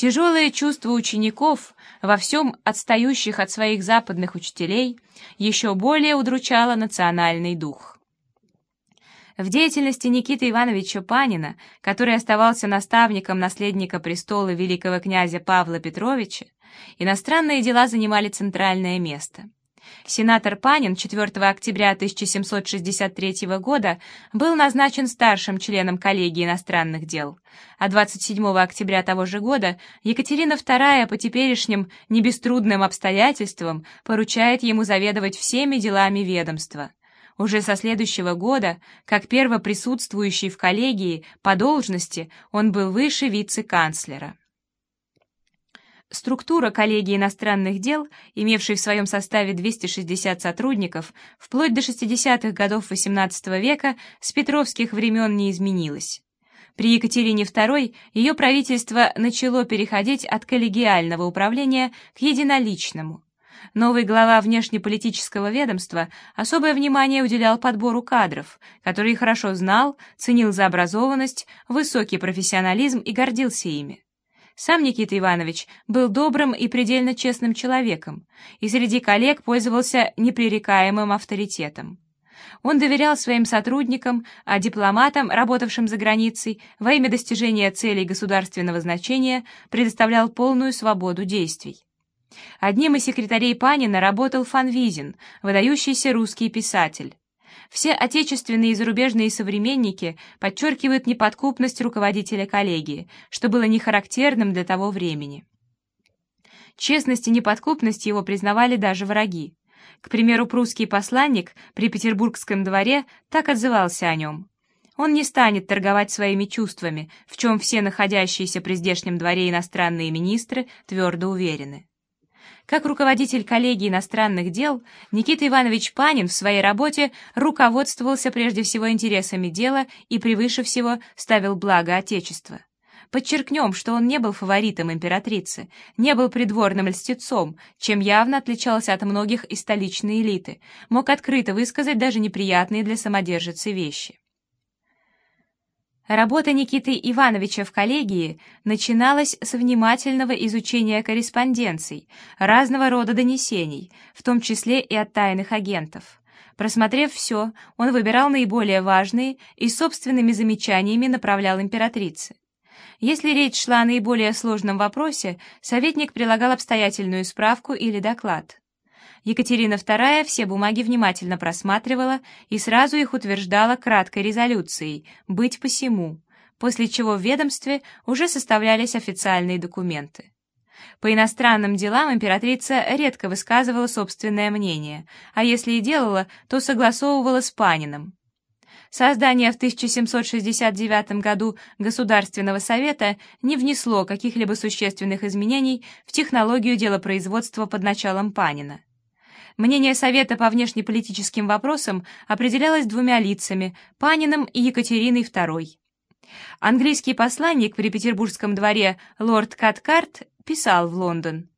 Тяжелое чувство учеников, во всем отстающих от своих западных учителей, еще более удручало национальный дух. В деятельности Никиты Ивановича Панина, который оставался наставником наследника престола великого князя Павла Петровича, иностранные дела занимали центральное место. Сенатор Панин 4 октября 1763 года был назначен старшим членом коллегии иностранных дел, а 27 октября того же года Екатерина II по теперешним небеструдным обстоятельствам поручает ему заведовать всеми делами ведомства. Уже со следующего года, как первоприсутствующий в коллегии по должности, он был выше вице-канцлера. Структура коллегии иностранных дел, имевшей в своем составе 260 сотрудников, вплоть до 60-х годов XVIII века с петровских времен не изменилась. При Екатерине II ее правительство начало переходить от коллегиального управления к единоличному. Новый глава внешнеполитического ведомства особое внимание уделял подбору кадров, которые хорошо знал, ценил за образованность, высокий профессионализм и гордился ими. Сам Никита Иванович был добрым и предельно честным человеком, и среди коллег пользовался непререкаемым авторитетом. Он доверял своим сотрудникам, а дипломатам, работавшим за границей, во имя достижения целей государственного значения предоставлял полную свободу действий. Одним из секретарей Панина работал Фанвизин, выдающийся русский писатель. Все отечественные и зарубежные современники подчеркивают неподкупность руководителя коллегии, что было не характерным для того времени. Честность и неподкупность его признавали даже враги. К примеру, прусский посланник при Петербургском дворе так отзывался о нем. Он не станет торговать своими чувствами, в чем все находящиеся при здешнем дворе иностранные министры твердо уверены. Как руководитель коллегии иностранных дел, Никита Иванович Панин в своей работе руководствовался прежде всего интересами дела и превыше всего ставил благо Отечества. Подчеркнем, что он не был фаворитом императрицы, не был придворным льстецом, чем явно отличался от многих из столичной элиты, мог открыто высказать даже неприятные для самодержицы вещи. Работа Никиты Ивановича в коллегии начиналась с внимательного изучения корреспонденций, разного рода донесений, в том числе и от тайных агентов. Просмотрев все, он выбирал наиболее важные и собственными замечаниями направлял императрице. Если речь шла о наиболее сложном вопросе, советник прилагал обстоятельную справку или доклад. Екатерина II все бумаги внимательно просматривала и сразу их утверждала краткой резолюцией «быть посему», после чего в ведомстве уже составлялись официальные документы. По иностранным делам императрица редко высказывала собственное мнение, а если и делала, то согласовывала с Паниным. Создание в 1769 году Государственного совета не внесло каких-либо существенных изменений в технологию делопроизводства под началом Панина. Мнение Совета по внешнеполитическим вопросам определялось двумя лицами – Паниным и Екатериной II. Английский посланник при Петербургском дворе лорд Каткарт писал в Лондон.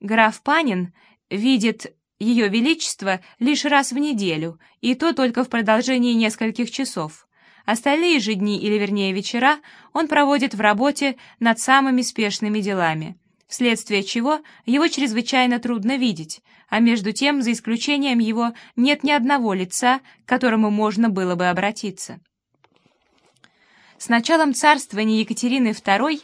«Граф Панин видит ее Величество лишь раз в неделю, и то только в продолжении нескольких часов. Остальные же дни, или вернее вечера, он проводит в работе над самыми спешными делами вследствие чего его чрезвычайно трудно видеть, а между тем, за исключением его, нет ни одного лица, к которому можно было бы обратиться. С началом царствования Екатерины II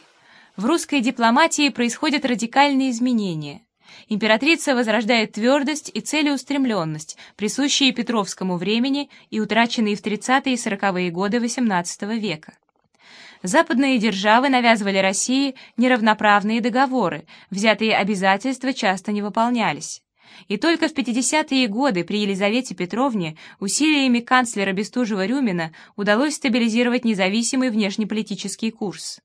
в русской дипломатии происходят радикальные изменения. Императрица возрождает твердость и целеустремленность, присущие Петровскому времени и утраченные в 30-е и 40-е годы XVIII века. Западные державы навязывали России неравноправные договоры, взятые обязательства часто не выполнялись. И только в 50-е годы при Елизавете Петровне усилиями канцлера Бестужева-Рюмина удалось стабилизировать независимый внешнеполитический курс.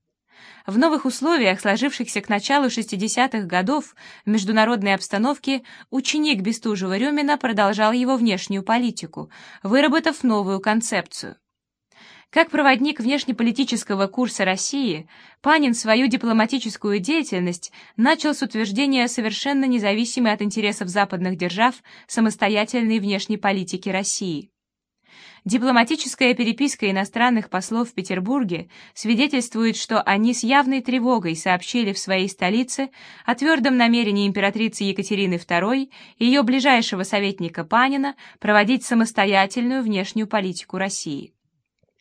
В новых условиях, сложившихся к началу 60-х годов в международной обстановке, ученик Бестужева-Рюмина продолжал его внешнюю политику, выработав новую концепцию. Как проводник внешнеполитического курса России, Панин свою дипломатическую деятельность начал с утверждения совершенно независимой от интересов западных держав самостоятельной внешней политики России. Дипломатическая переписка иностранных послов в Петербурге свидетельствует, что они с явной тревогой сообщили в своей столице о твердом намерении императрицы Екатерины II и ее ближайшего советника Панина проводить самостоятельную внешнюю политику России.